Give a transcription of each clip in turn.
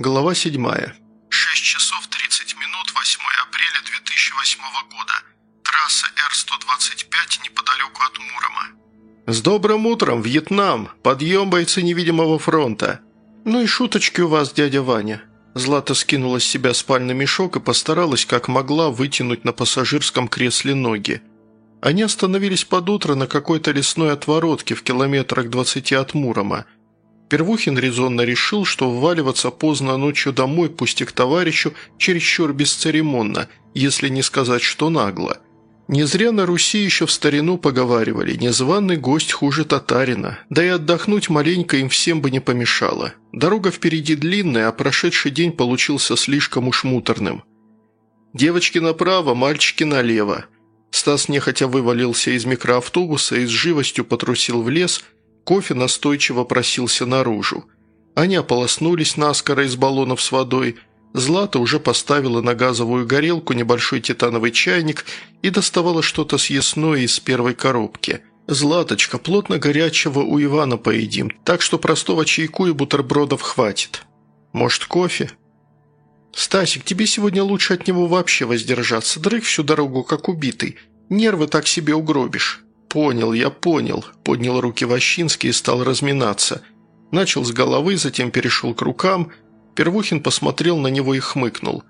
Глава 7. 6 часов 30 минут, 8 апреля 2008 года. Трасса Р-125 неподалеку от Мурома. «С добрым утром, Вьетнам! Подъем, бойцы невидимого фронта!» «Ну и шуточки у вас, дядя Ваня!» Злата скинула с себя спальный мешок и постаралась, как могла, вытянуть на пассажирском кресле ноги. Они остановились под утро на какой-то лесной отворотке в километрах двадцати от Мурома – Первухин резонно решил, что вваливаться поздно ночью домой, пусть и к товарищу, чересчур бесцеремонно, если не сказать, что нагло. Не зря на Руси еще в старину поговаривали, незваный гость хуже татарина, да и отдохнуть маленько им всем бы не помешало. Дорога впереди длинная, а прошедший день получился слишком уж муторным. «Девочки направо, мальчики налево». Стас нехотя вывалился из микроавтобуса и с живостью потрусил в лес – Кофе настойчиво просился наружу. Они ополоснулись наскоро из баллонов с водой. Злата уже поставила на газовую горелку небольшой титановый чайник и доставала что-то съестное из первой коробки. «Златочка, плотно горячего у Ивана поедим, так что простого чайку и бутербродов хватит. Может, кофе?» «Стасик, тебе сегодня лучше от него вообще воздержаться. Дрых всю дорогу, как убитый. Нервы так себе угробишь». «Понял, я понял», – поднял руки Ващинский и стал разминаться. Начал с головы, затем перешел к рукам. Первухин посмотрел на него и хмыкнул.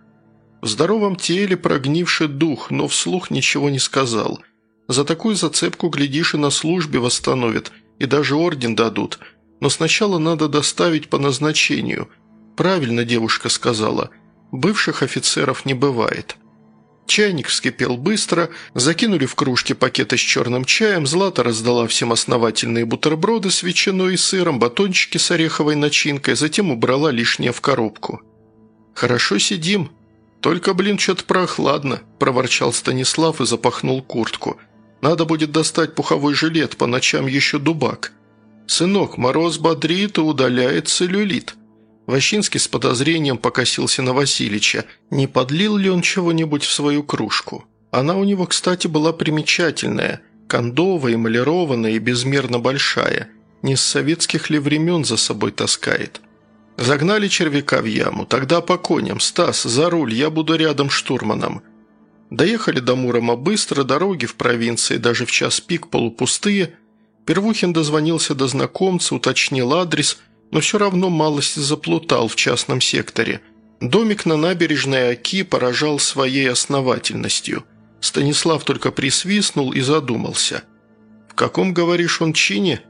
В здоровом теле прогнивший дух, но вслух ничего не сказал. За такую зацепку, глядишь, и на службе восстановят, и даже орден дадут. Но сначала надо доставить по назначению. Правильно девушка сказала. Бывших офицеров не бывает. Чайник вскипел быстро, закинули в кружки пакеты с черным чаем, Злата раздала всем основательные бутерброды с ветчиной и сыром, батончики с ореховой начинкой, затем убрала лишнее в коробку. «Хорошо сидим. Только, блин, что-то прохладно», – проворчал Станислав и запахнул куртку. «Надо будет достать пуховой жилет, по ночам еще дубак». «Сынок, мороз бодрит и удаляет целлюлит». Ващинский с подозрением покосился на Васильича. Не подлил ли он чего-нибудь в свою кружку? Она у него, кстати, была примечательная, кондовая, эмалированная и безмерно большая. Не с советских ли времен за собой таскает? Загнали червяка в яму. Тогда по коням. Стас, за руль, я буду рядом штурманом. Доехали до Мурома быстро, дороги в провинции даже в час пик полупустые. Первухин дозвонился до знакомца, уточнил адрес – но все равно малость заплутал в частном секторе. Домик на набережной Оки поражал своей основательностью. Станислав только присвистнул и задумался. «В каком, говоришь, он чине?»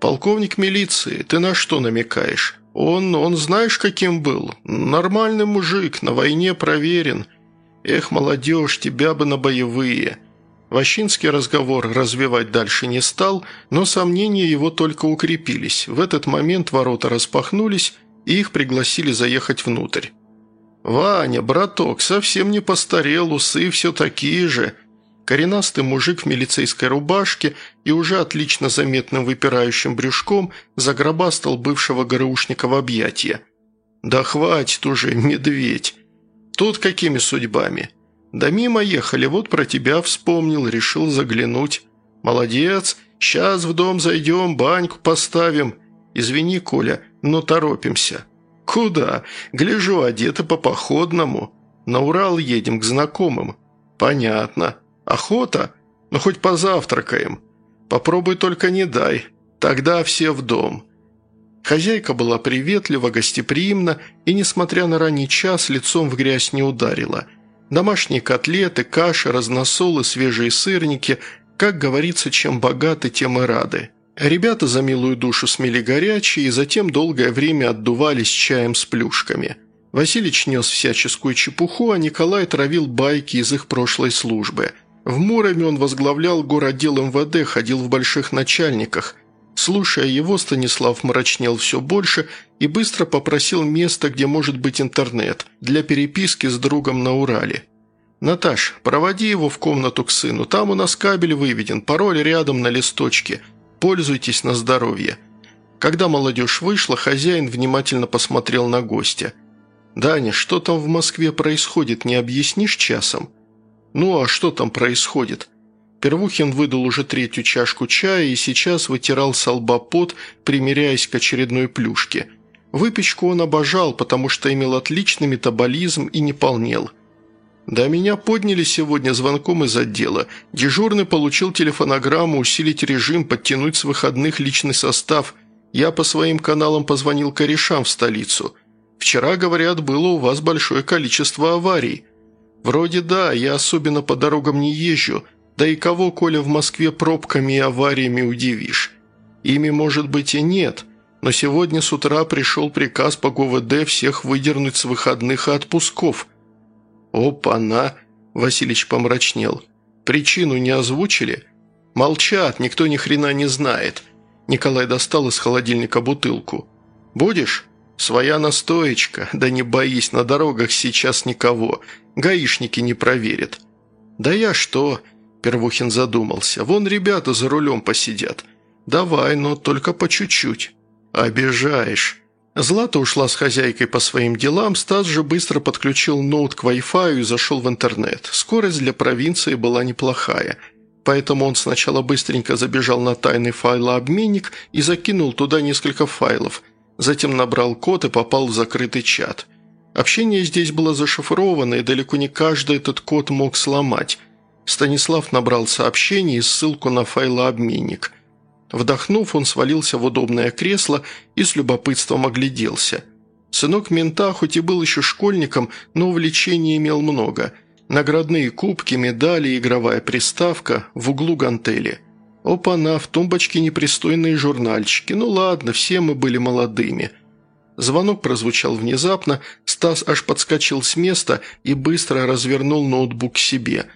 «Полковник милиции, ты на что намекаешь? Он, он знаешь, каким был? Нормальный мужик, на войне проверен. Эх, молодежь, тебя бы на боевые. Ващинский разговор развивать дальше не стал, но сомнения его только укрепились. В этот момент ворота распахнулись, и их пригласили заехать внутрь. «Ваня, браток, совсем не постарел, усы все такие же». Коренастый мужик в милицейской рубашке и уже отлично заметным выпирающим брюшком загробастал бывшего ГРУшника в объятия. «Да хватит уже, медведь! Тут какими судьбами?» «Да мимо ехали, вот про тебя вспомнил, решил заглянуть. Молодец, сейчас в дом зайдем, баньку поставим. Извини, Коля, но торопимся». «Куда? Гляжу, одеты по-походному. На Урал едем к знакомым». «Понятно. Охота? Ну, хоть позавтракаем. Попробуй только не дай. Тогда все в дом». Хозяйка была приветлива, гостеприимна и, несмотря на ранний час, лицом в грязь не ударила – Домашние котлеты, каши, разносолы, свежие сырники. Как говорится, чем богаты, тем и рады. Ребята за милую душу смели горячие и затем долгое время отдувались чаем с плюшками. Василич нес всяческую чепуху, а Николай травил байки из их прошлой службы. В Муроме он возглавлял городдел МВД, ходил в больших начальниках. Слушая его, Станислав мрачнел все больше и быстро попросил место, где может быть интернет, для переписки с другом на Урале. «Наташ, проводи его в комнату к сыну, там у нас кабель выведен, пароль рядом на листочке. Пользуйтесь на здоровье». Когда молодежь вышла, хозяин внимательно посмотрел на гостя. «Даня, что там в Москве происходит, не объяснишь часом?» «Ну а что там происходит?» Первухин выдал уже третью чашку чая и сейчас вытирал с лба пот, примеряясь к очередной плюшке. Выпечку он обожал, потому что имел отличный метаболизм и не полнел. Да меня подняли сегодня звонком из отдела. Дежурный получил телефонограмму усилить режим, подтянуть с выходных личный состав. Я по своим каналам позвонил корешам в столицу. Вчера, говорят, было у вас большое количество аварий. Вроде да, я особенно по дорогам не езжу, да и кого, Коля, в Москве пробками и авариями удивишь? Ими, может быть, и нет, но сегодня с утра пришел приказ по ГУВД всех выдернуть с выходных и отпусков. «Опа-на!» – Василич помрачнел. «Причину не озвучили?» «Молчат, никто ни хрена не знает». Николай достал из холодильника бутылку. «Будешь?» «Своя настоечка. Да не боись, на дорогах сейчас никого. Гаишники не проверят». «Да я что?» – Первухин задумался. «Вон ребята за рулем посидят. Давай, но только по чуть-чуть». «Обижаешь». Злата ушла с хозяйкой по своим делам, Стас же быстро подключил ноут к Wi-Fi и зашел в интернет. Скорость для провинции была неплохая, поэтому он сначала быстренько забежал на тайный файлообменник и закинул туда несколько файлов, затем набрал код и попал в закрытый чат. Общение здесь было зашифровано, и далеко не каждый этот код мог сломать. Станислав набрал сообщение и ссылку на файлообменник – Вдохнув, он свалился в удобное кресло и с любопытством огляделся. Сынок мента хоть и был еще школьником, но увлечений имел много. Наградные кубки, медали, игровая приставка, в углу гантели. Опа-на, в тумбочке непристойные журнальчики. Ну ладно, все мы были молодыми. Звонок прозвучал внезапно, Стас аж подскочил с места и быстро развернул ноутбук к себе.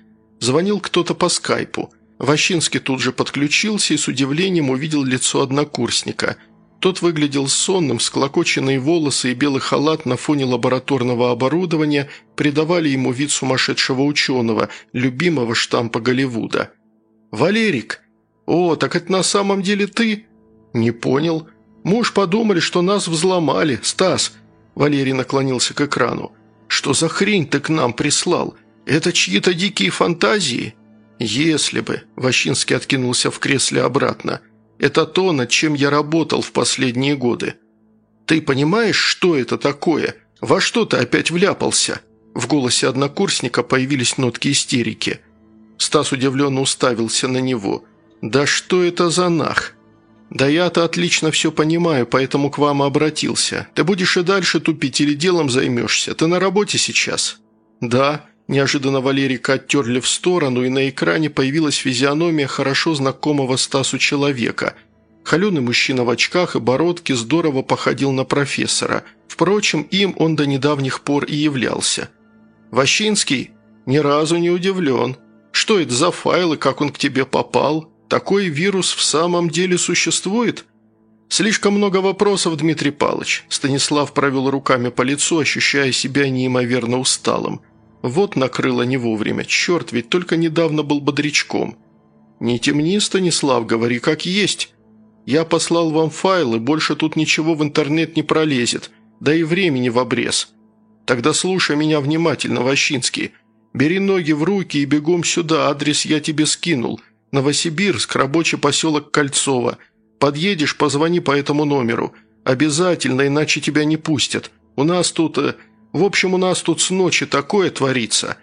Звонил кто-то по скайпу. Ващинский тут же подключился и с удивлением увидел лицо однокурсника. Тот выглядел сонным, склокоченные волосы и белый халат на фоне лабораторного оборудования придавали ему вид сумасшедшего ученого, любимого штампа Голливуда. «Валерик! О, так это на самом деле ты?» «Не понял. Мы уж подумали, что нас взломали. Стас!» Валерий наклонился к экрану. «Что за хрень ты к нам прислал? Это чьи-то дикие фантазии?» «Если бы...» – Ващинский откинулся в кресле обратно. «Это то, над чем я работал в последние годы. Ты понимаешь, что это такое? Во что ты опять вляпался?» В голосе однокурсника появились нотки истерики. Стас удивленно уставился на него. «Да что это за нах?» «Да я-то отлично все понимаю, поэтому к вам обратился. Ты будешь и дальше тупить или делом займешься? Ты на работе сейчас?» «Да», Неожиданно Валерика оттерли в сторону, и на экране появилась физиономия хорошо знакомого Стасу человека. Холеный мужчина в очках и бородке здорово походил на профессора. Впрочем, им он до недавних пор и являлся. «Ващинский? Ни разу не удивлен. Что это за файл и как он к тебе попал? Такой вирус в самом деле существует?» «Слишком много вопросов, Дмитрий Палыч». Станислав провел руками по лицу, ощущая себя неимоверно усталым – вот накрыло не вовремя. Черт, ведь только недавно был бодрячком. «Не темни, Станислав, говори как есть. Я послал вам файлы, больше тут ничего в интернет не пролезет, да и времени в обрез. Тогда слушай меня внимательно, Ващинский. Бери ноги в руки и бегом сюда, адрес я тебе скинул. Новосибирск, рабочий поселок Кольцово. Подъедешь, позвони по этому номеру. Обязательно, иначе тебя не пустят. У нас тут... В общем, у нас тут с ночи такое творится».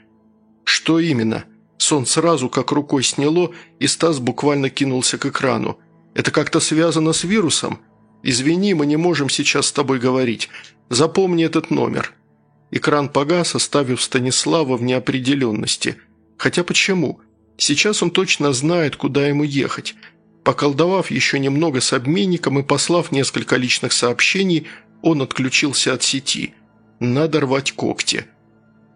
«Что именно?» Сон сразу как рукой сняло, и Стас буквально кинулся к экрану. «Это как-то связано с вирусом? Извини, мы не можем сейчас с тобой говорить. Запомни этот номер». Экран погас, оставив Станислава в неопределенности. Хотя почему? Сейчас он точно знает, куда ему ехать. Поколдовав еще немного с обменником и послав несколько личных сообщений, он отключился от сети – надо рвать когти.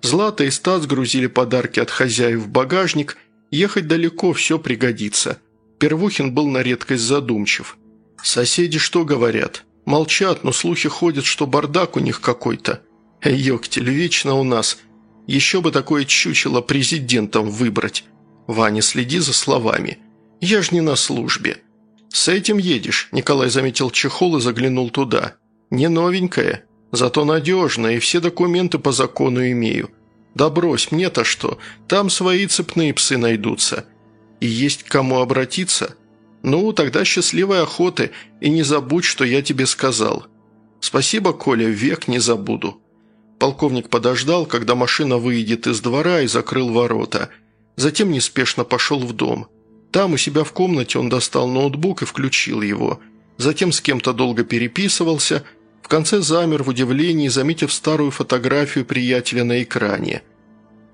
Злата и Стас грузили подарки от хозяев в багажник. Ехать далеко, все пригодится. Первухин был на редкость задумчив. «Соседи что говорят? Молчат, но слухи ходят, что бардак у них какой-то. Ёктель, вечно у нас. Еще бы такое чучело президентом выбрать. Ваня, следи за словами. Я ж не на службе». «С этим едешь», – Николай заметил чехол и заглянул туда. «Не новенькая?» Зато надежно, и все документы по закону имею. Да брось, мне-то что, там свои цепные псы найдутся. И есть к кому обратиться? Ну, тогда счастливой охоты, и не забудь, что я тебе сказал». Спасибо, Коля, век не забуду». Полковник подождал, когда машина выйдет из двора и закрыл ворота. Затем неспешно пошел в дом. Там у себя в комнате он достал ноутбук и включил его. Затем с кем-то долго переписывался. В конце замер в удивлении, заметив старую фотографию приятеля на экране.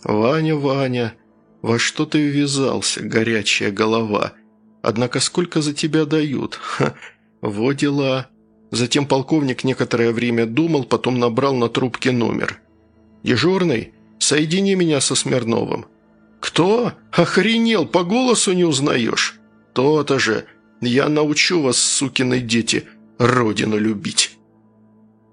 «Ваня, Ваня, во что ты ввязался, горячая голова? Однако сколько за тебя дают? Ха, во дела!» Затем полковник некоторое время думал, потом набрал на трубке номер. «Дежурный, соедини меня со Смирновым». «Кто? Охренел, по голосу не узнаешь?» «То-то же. Я научу вас, сукины дети, родину любить».